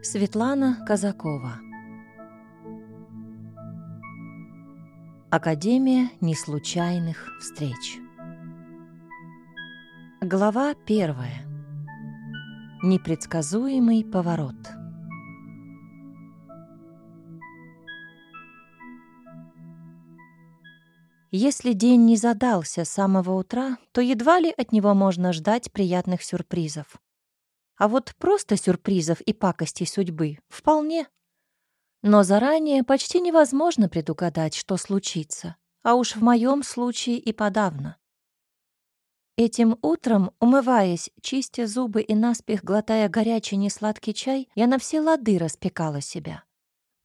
Светлана Казакова. Академия неслучайных встреч. Глава первая. Непредсказуемый поворот. Если день не задался с самого утра, то едва ли от него можно ждать приятных сюрпризов. А вот просто сюрпризов и пакостей судьбы вполне. Но заранее почти невозможно предугадать, что случится, а уж в моем случае и подавно. Этим утром, умываясь, чистя зубы и наспех глотая горячий несладкий чай, я на все лады распекала себя.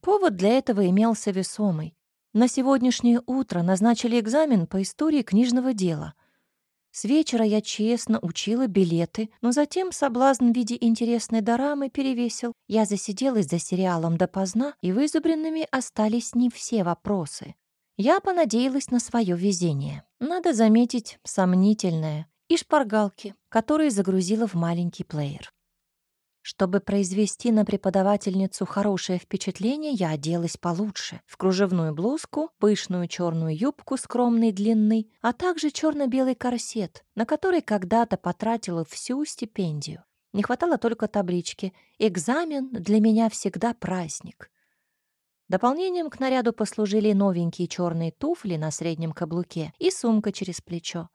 Повод для этого имелся весомый. На сегодняшнее утро назначили экзамен по истории книжного дела. С вечера я честно учила билеты, но затем соблазн в виде интересной дорамы перевесил. Я засиделась за сериалом допоздна, и вызубренными остались не все вопросы. Я понадеялась на свое везение. Надо заметить, сомнительное. И шпаргалки, которые загрузила в маленький плеер. Чтобы произвести на преподавательницу хорошее впечатление, я оделась получше. В кружевную блузку, пышную черную юбку скромной длины, а также черно-белый корсет, на который когда-то потратила всю стипендию. Не хватало только таблички «Экзамен для меня всегда праздник». Дополнением к наряду послужили новенькие черные туфли на среднем каблуке и сумка через плечо.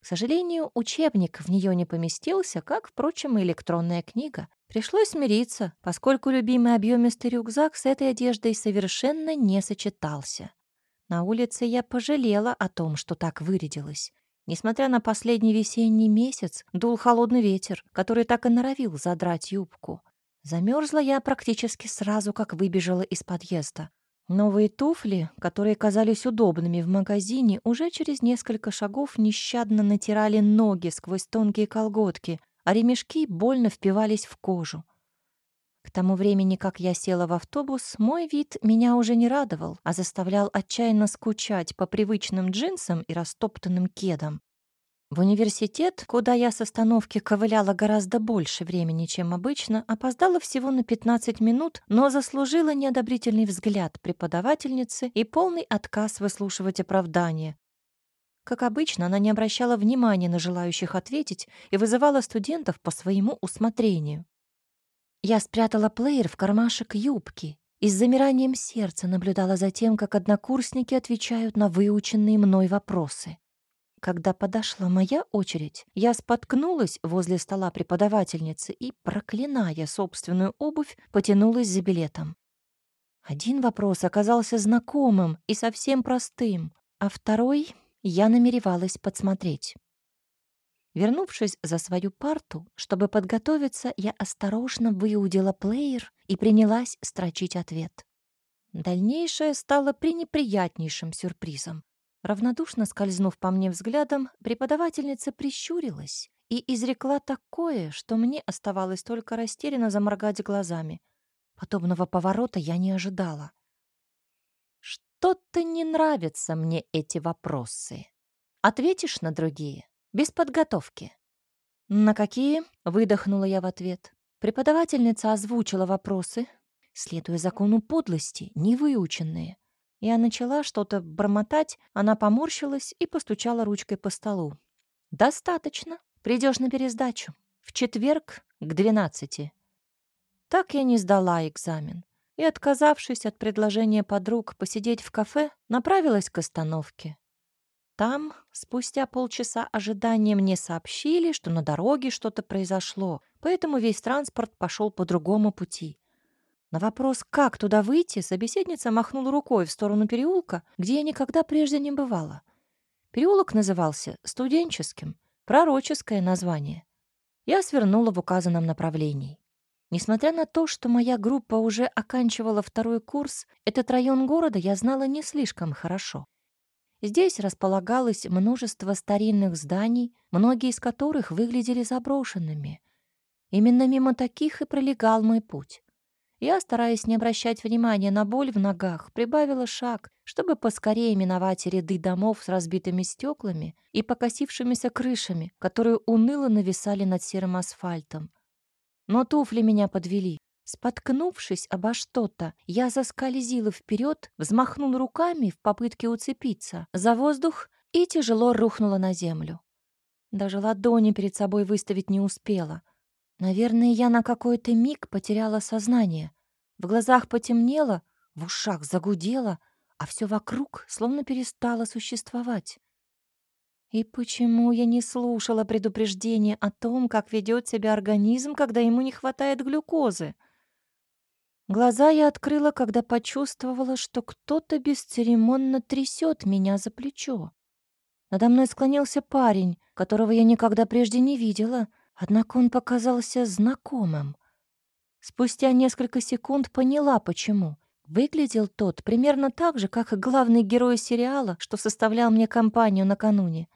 К сожалению, учебник в нее не поместился, как, впрочем, и электронная книга. Пришлось смириться, поскольку любимый объемистый рюкзак с этой одеждой совершенно не сочетался. На улице я пожалела о том, что так вырядилась. Несмотря на последний весенний месяц, дул холодный ветер, который так и норовил задрать юбку. Замерзла я практически сразу, как выбежала из подъезда. Новые туфли, которые казались удобными в магазине, уже через несколько шагов нещадно натирали ноги сквозь тонкие колготки, а ремешки больно впивались в кожу. К тому времени, как я села в автобус, мой вид меня уже не радовал, а заставлял отчаянно скучать по привычным джинсам и растоптанным кедам. В университет, куда я с остановки ковыляла гораздо больше времени, чем обычно, опоздала всего на 15 минут, но заслужила неодобрительный взгляд преподавательницы и полный отказ выслушивать оправдания, как обычно, она не обращала внимания на желающих ответить и вызывала студентов по своему усмотрению. Я спрятала плеер в кармашек юбки и с замиранием сердца наблюдала за тем, как однокурсники отвечают на выученные мной вопросы. Когда подошла моя очередь, я споткнулась возле стола преподавательницы и, проклиная собственную обувь, потянулась за билетом. Один вопрос оказался знакомым и совсем простым, а второй я намеревалась подсмотреть. Вернувшись за свою парту, чтобы подготовиться, я осторожно выудила плеер и принялась строчить ответ. Дальнейшее стало пренеприятнейшим сюрпризом. Равнодушно скользнув по мне взглядом, преподавательница прищурилась и изрекла такое, что мне оставалось только растерянно заморгать глазами. Подобного поворота я не ожидала. Что-то не нравятся мне эти вопросы. Ответишь на другие, без подготовки. На какие? Выдохнула я в ответ. Преподавательница озвучила вопросы, следуя закону подлости, невыученные. Я начала что-то бормотать, она поморщилась и постучала ручкой по столу. «Достаточно. Придешь на пересдачу. В четверг к двенадцати». Так я не сдала экзамен и, отказавшись от предложения подруг посидеть в кафе, направилась к остановке. Там, спустя полчаса ожидания, мне сообщили, что на дороге что-то произошло, поэтому весь транспорт пошел по другому пути. На вопрос, как туда выйти, собеседница махнула рукой в сторону переулка, где я никогда прежде не бывала. Переулок назывался студенческим, пророческое название. Я свернула в указанном направлении. Несмотря на то, что моя группа уже оканчивала второй курс, этот район города я знала не слишком хорошо. Здесь располагалось множество старинных зданий, многие из которых выглядели заброшенными. Именно мимо таких и пролегал мой путь. Я, стараясь не обращать внимания на боль в ногах, прибавила шаг, чтобы поскорее миновать ряды домов с разбитыми стеклами и покосившимися крышами, которые уныло нависали над серым асфальтом. Но туфли меня подвели. Споткнувшись обо что-то, я заскользила вперед, взмахнул руками в попытке уцепиться за воздух и тяжело рухнула на землю. Даже ладони перед собой выставить не успела. Наверное, я на какой-то миг потеряла сознание. В глазах потемнело, в ушах загудело, а все вокруг словно перестало существовать. И почему я не слушала предупреждения о том, как ведет себя организм, когда ему не хватает глюкозы? Глаза я открыла, когда почувствовала, что кто-то бесцеремонно трясет меня за плечо. Надо мной склонился парень, которого я никогда прежде не видела, однако он показался знакомым. Спустя несколько секунд поняла, почему. Выглядел тот примерно так же, как главный герой сериала, что составлял мне компанию накануне.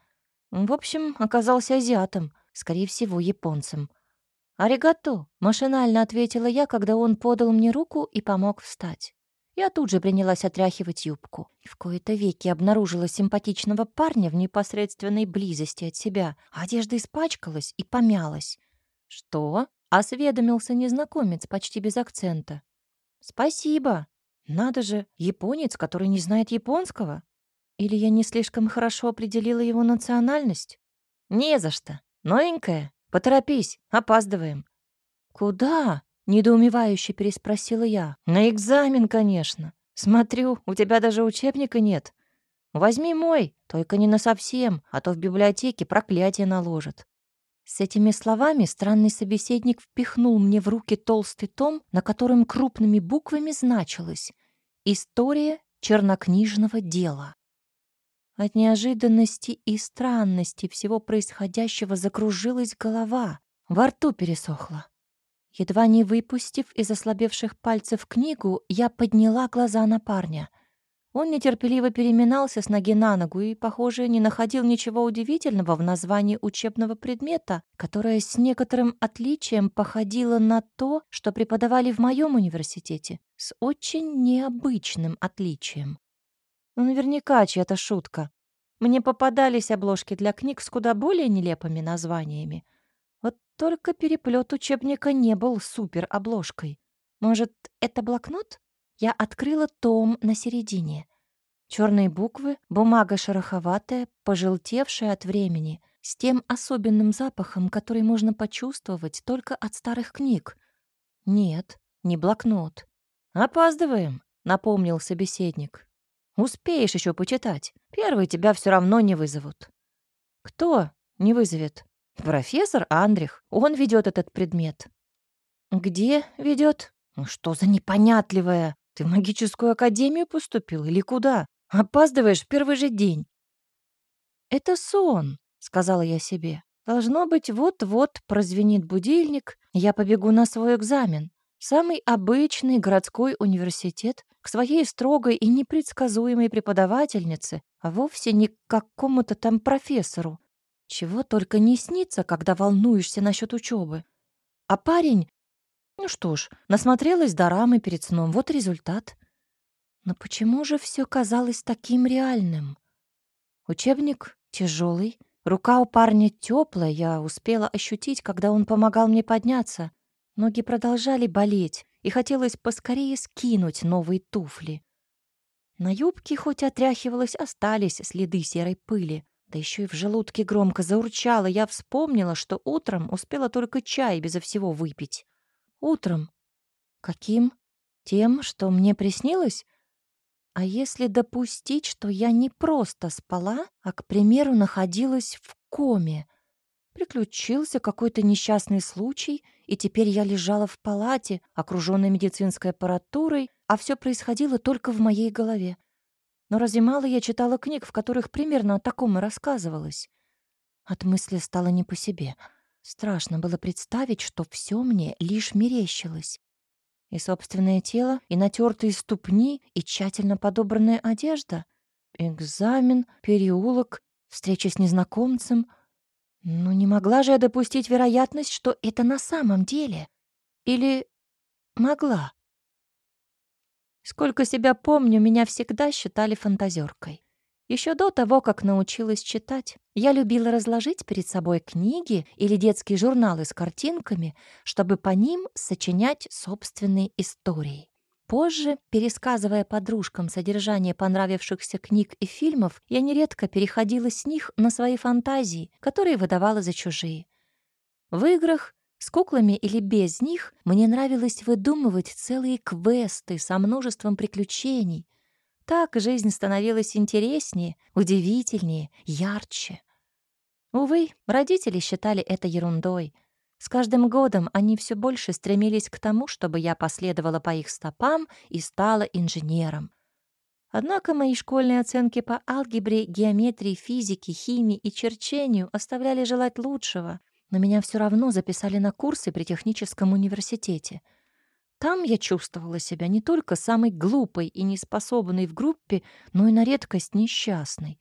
В общем, оказался азиатом, скорее всего, японцем. «Аригато!» — машинально ответила я, когда он подал мне руку и помог встать. Я тут же принялась отряхивать юбку. В кои-то веки обнаружила симпатичного парня в непосредственной близости от себя. Одежда испачкалась и помялась. «Что?» — осведомился незнакомец почти без акцента. «Спасибо. Надо же, японец, который не знает японского. Или я не слишком хорошо определила его национальность? Не за что. Новенькая. Поторопись, опаздываем». «Куда?» Недоумевающе переспросила я. «На экзамен, конечно. Смотрю, у тебя даже учебника нет. Возьми мой, только не на совсем, а то в библиотеке проклятие наложат». С этими словами странный собеседник впихнул мне в руки толстый том, на котором крупными буквами значилось «История чернокнижного дела». От неожиданности и странности всего происходящего закружилась голова, во рту пересохла. Едва не выпустив из ослабевших пальцев книгу, я подняла глаза на парня. Он нетерпеливо переминался с ноги на ногу и, похоже, не находил ничего удивительного в названии учебного предмета, которое с некоторым отличием походило на то, что преподавали в моем университете, с очень необычным отличием. Ну, наверняка чья-то шутка. Мне попадались обложки для книг с куда более нелепыми названиями. Вот только переплет учебника не был супер-обложкой. Может, это блокнот? Я открыла том на середине. Черные буквы, бумага шероховатая, пожелтевшая от времени, с тем особенным запахом, который можно почувствовать только от старых книг. Нет, не блокнот. «Опаздываем», — напомнил собеседник. «Успеешь еще почитать. Первый тебя все равно не вызовут». «Кто не вызовет?» Профессор Андрих, он ведет этот предмет. Где ведет? Ну что за непонятливая? Ты в магическую академию поступил или куда? Опаздываешь в первый же день. Это сон, сказала я себе. Должно быть, вот-вот прозвенит будильник, я побегу на свой экзамен. Самый обычный городской университет к своей строгой и непредсказуемой преподавательнице, а вовсе не к какому-то там профессору, чего только не снится, когда волнуешься насчет учебы. А парень... Ну что ж, насмотрелась дорамы перед сном, вот результат. Но почему же все казалось таким реальным? Учебник тяжелый, рука у парня теплая, я успела ощутить, когда он помогал мне подняться. Ноги продолжали болеть, и хотелось поскорее скинуть новые туфли. На юбке хоть отряхивалась, остались следы серой пыли. Да еще и в желудке громко заурчало. Я вспомнила, что утром успела только чай безо всего выпить. Утром? Каким? Тем, что мне приснилось? А если допустить, что я не просто спала, а, к примеру, находилась в коме? Приключился какой-то несчастный случай, и теперь я лежала в палате, окружённой медицинской аппаратурой, а все происходило только в моей голове. Но разве мало я читала книг, в которых примерно о таком и рассказывалось? От мысли стало не по себе. Страшно было представить, что все мне лишь мерещилось. И собственное тело, и натертые ступни, и тщательно подобранная одежда. Экзамен, переулок, встреча с незнакомцем. Но не могла же я допустить вероятность, что это на самом деле. Или могла? Сколько себя помню, меня всегда считали фантазеркой. Еще до того, как научилась читать, я любила разложить перед собой книги или детские журналы с картинками, чтобы по ним сочинять собственные истории. Позже, пересказывая подружкам содержание понравившихся книг и фильмов, я нередко переходила с них на свои фантазии, которые выдавала за чужие. В играх с куклами или без них мне нравилось выдумывать целые квесты со множеством приключений. Так жизнь становилась интереснее, удивительнее, ярче. Увы, родители считали это ерундой. С каждым годом они все больше стремились к тому, чтобы я последовала по их стопам и стала инженером. Однако мои школьные оценки по алгебре, геометрии, физике, химии и черчению оставляли желать лучшего — но меня все равно записали на курсы при техническом университете. Там я чувствовала себя не только самой глупой и неспособной в группе, но и на редкость несчастной.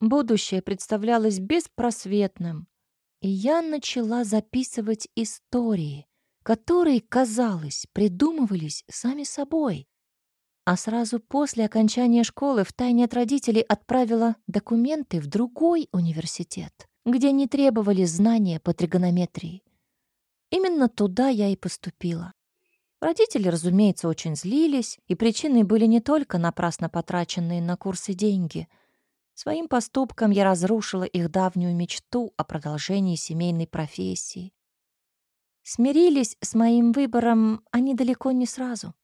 Будущее представлялось беспросветным, и я начала записывать истории, которые, казалось, придумывались сами собой. А сразу после окончания школы втайне от родителей отправила документы в другой университет где не требовали знания по тригонометрии. Именно туда я и поступила. Родители, разумеется, очень злились, и причиной были не только напрасно потраченные на курсы деньги. Своим поступком я разрушила их давнюю мечту о продолжении семейной профессии. Смирились с моим выбором они далеко не сразу.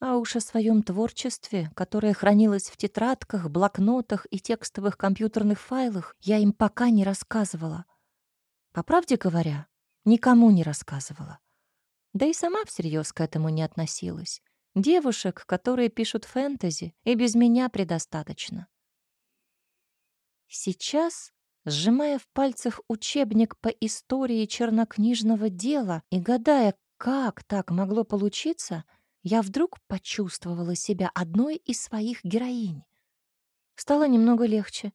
А уж о своем творчестве, которое хранилось в тетрадках, блокнотах и текстовых компьютерных файлах, я им пока не рассказывала. По правде говоря, никому не рассказывала. Да и сама всерьез к этому не относилась. Девушек, которые пишут фэнтези, и без меня предостаточно. Сейчас, сжимая в пальцах учебник по истории чернокнижного дела и гадая, как так могло получиться — я вдруг почувствовала себя одной из своих героинь. Стало немного легче.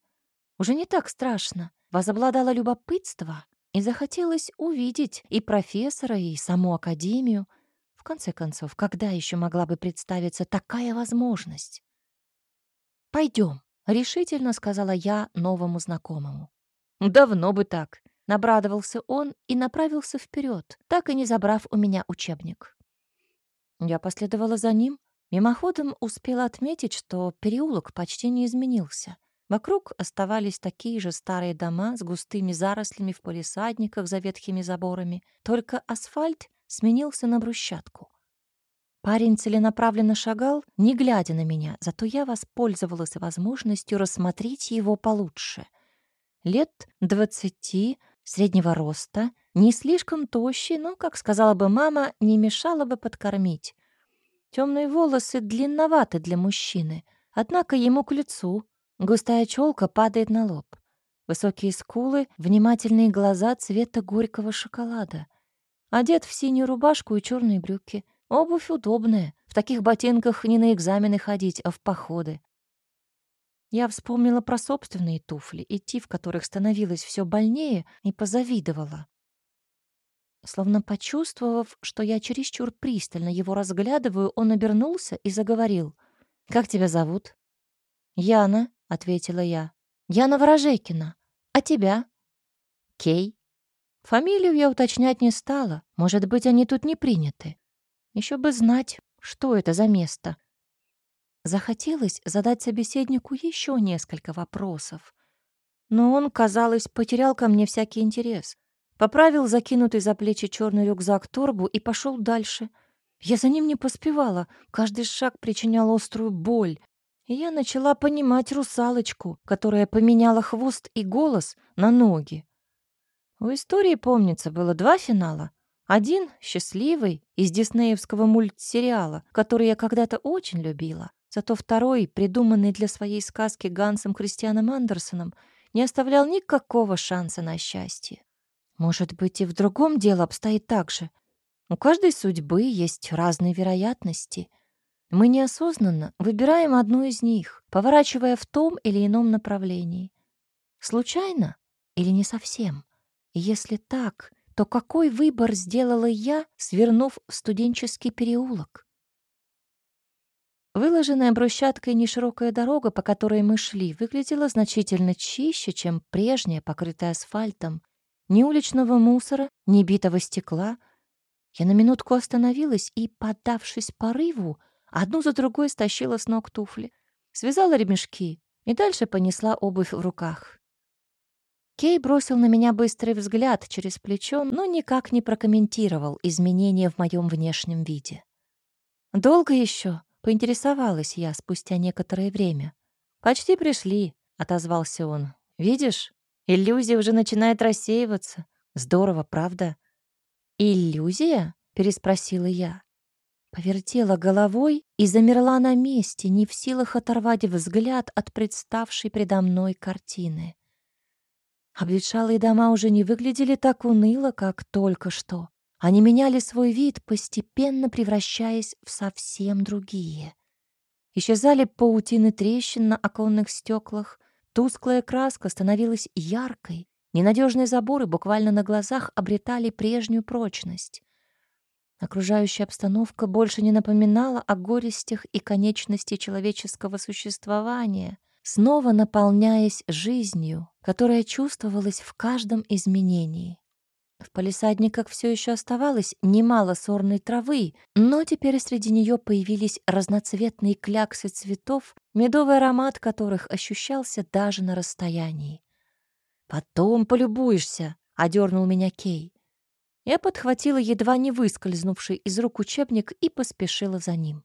Уже не так страшно. Возобладало любопытство, и захотелось увидеть и профессора, и саму академию. В конце концов, когда еще могла бы представиться такая возможность? Пойдем, решительно сказала я новому знакомому. «Давно бы так», — набрадовался он и направился вперед, так и не забрав у меня учебник. Я последовала за ним. Мимоходом успела отметить, что переулок почти не изменился. Вокруг оставались такие же старые дома с густыми зарослями в полисадниках за ветхими заборами, только асфальт сменился на брусчатку. Парень целенаправленно шагал, не глядя на меня, зато я воспользовалась возможностью рассмотреть его получше. Лет двадцати, среднего роста — не слишком тощий, но, как сказала бы мама, не мешало бы подкормить. Темные волосы длинноваты для мужчины, однако ему к лицу. Густая челка падает на лоб. Высокие скулы, внимательные глаза цвета горького шоколада. Одет в синюю рубашку и черные брюки. Обувь удобная. В таких ботинках не на экзамены ходить, а в походы. Я вспомнила про собственные туфли, идти в которых становилось все больнее, и позавидовала. Словно почувствовав, что я чересчур пристально его разглядываю, он обернулся и заговорил. «Как тебя зовут?» «Яна», — ответила я. «Яна Ворожейкина. А тебя?» «Кей». Фамилию я уточнять не стала. Может быть, они тут не приняты. Еще бы знать, что это за место. Захотелось задать собеседнику еще несколько вопросов. Но он, казалось, потерял ко мне всякий интерес. Поправил закинутый за плечи черный рюкзак торбу и пошел дальше. Я за ним не поспевала, каждый шаг причинял острую боль. И я начала понимать русалочку, которая поменяла хвост и голос на ноги. У истории, помнится, было два финала. Один — счастливый, из диснеевского мультсериала, который я когда-то очень любила. Зато второй, придуманный для своей сказки Гансом Кристианом Андерсоном, не оставлял никакого шанса на счастье. Может быть, и в другом дело обстоит так же. У каждой судьбы есть разные вероятности. Мы неосознанно выбираем одну из них, поворачивая в том или ином направлении. Случайно или не совсем? И если так, то какой выбор сделала я, свернув в студенческий переулок? Выложенная брусчаткой неширокая дорога, по которой мы шли, выглядела значительно чище, чем прежняя, покрытая асфальтом. Ни уличного мусора, ни битого стекла. Я на минутку остановилась и, поддавшись порыву, одну за другой стащила с ног туфли, связала ремешки и дальше понесла обувь в руках. Кей бросил на меня быстрый взгляд через плечо, но никак не прокомментировал изменения в моем внешнем виде. «Долго еще?» — поинтересовалась я спустя некоторое время. «Почти пришли», — отозвался он. «Видишь, иллюзия уже начинает рассеиваться. Здорово, правда?» «Иллюзия?» — переспросила я. Повертела головой и замерла на месте, не в силах оторвать взгляд от представшей предо мной картины. Обветшалые дома уже не выглядели так уныло, как только что. Они меняли свой вид, постепенно превращаясь в совсем другие. Исчезали паутины трещин на оконных стеклах, тусклая краска становилась яркой, ненадежные заборы буквально на глазах обретали прежнюю прочность. Окружающая обстановка больше не напоминала о горестях и конечности человеческого существования, снова наполняясь жизнью, которая чувствовалась в каждом изменении. В палисадниках все еще оставалось немало сорной травы, но теперь среди нее появились разноцветные кляксы цветов, медовый аромат которых ощущался даже на расстоянии. «Потом полюбуешься», — одернул меня Кей. Я подхватила едва не выскользнувший из рук учебник и поспешила за ним.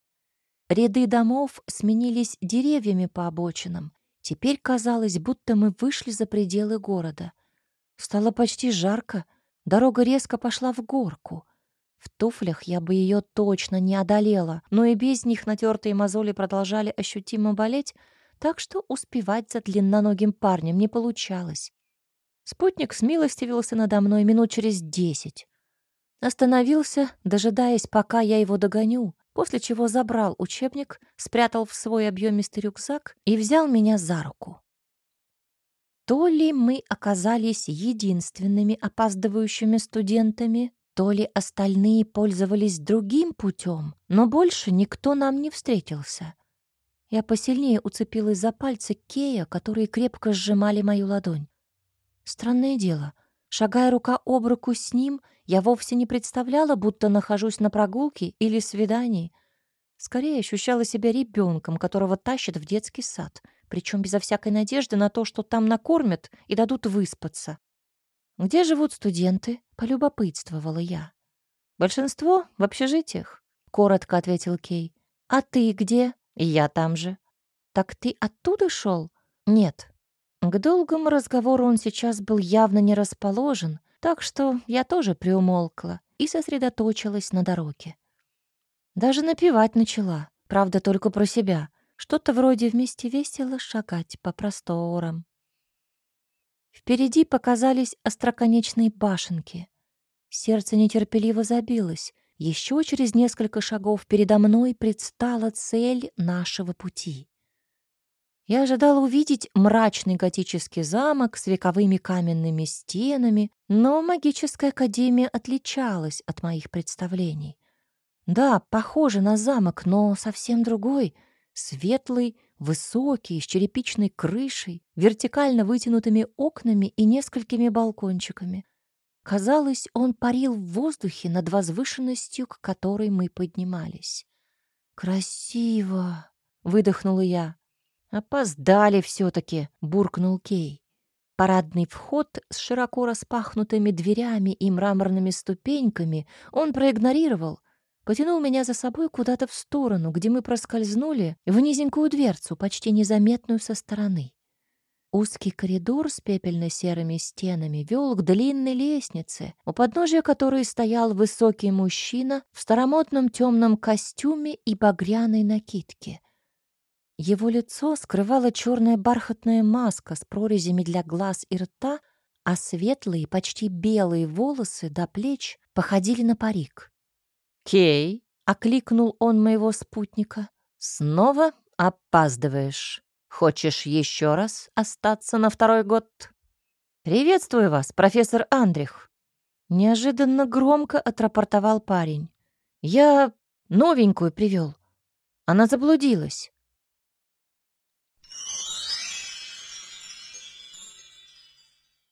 Ряды домов сменились деревьями по обочинам. Теперь казалось, будто мы вышли за пределы города. Стало почти жарко, дорога резко пошла в горку. В туфлях я бы ее точно не одолела, но и без них натертые мозоли продолжали ощутимо болеть, так что успевать за длинноногим парнем не получалось. Спутник смилостивился надо мной минут через десять. Остановился, дожидаясь, пока я его догоню, после чего забрал учебник, спрятал в свой объемистый рюкзак и взял меня за руку. То ли мы оказались единственными опаздывающими студентами, то ли остальные пользовались другим путем, но больше никто нам не встретился. Я посильнее уцепилась за пальцы Кея, которые крепко сжимали мою ладонь. Странное дело, шагая рука об руку с ним, я вовсе не представляла, будто нахожусь на прогулке или свидании. Скорее ощущала себя ребенком, которого тащат в детский сад, причем безо всякой надежды на то, что там накормят и дадут выспаться. «Где живут студенты?» — полюбопытствовала я. «Большинство в общежитиях», — коротко ответил Кей. «А ты где?» «Я там же». «Так ты оттуда шел?» «Нет». К долгому разговору он сейчас был явно не расположен, так что я тоже приумолкла и сосредоточилась на дороге. Даже напевать начала, правда, только про себя. Что-то вроде вместе весело шагать по просторам. Впереди показались остроконечные башенки. Сердце нетерпеливо забилось. Еще через несколько шагов передо мной предстала цель нашего пути. Я ожидала увидеть мрачный готический замок с вековыми каменными стенами, но магическая академия отличалась от моих представлений. Да, похоже на замок, но совсем другой, светлый, высокий, с черепичной крышей, вертикально вытянутыми окнами и несколькими балкончиками. Казалось, он парил в воздухе над возвышенностью, к которой мы поднимались. «Красиво!» — выдохнула я. «Опоздали все-таки», — буркнул Кей. Парадный вход с широко распахнутыми дверями и мраморными ступеньками он проигнорировал, потянул меня за собой куда-то в сторону, где мы проскользнули в низенькую дверцу, почти незаметную со стороны. Узкий коридор с пепельно-серыми стенами вел к длинной лестнице, у подножия которой стоял высокий мужчина в старомодном темном костюме и багряной накидке — его лицо скрывала черная бархатная маска с прорезями для глаз и рта, а светлые, почти белые волосы до плеч походили на парик. «Кей!» — окликнул он моего спутника. «Снова опаздываешь. Хочешь еще раз остаться на второй год?» «Приветствую вас, профессор Андрих!» Неожиданно громко отрапортовал парень. «Я новенькую привел. Она заблудилась.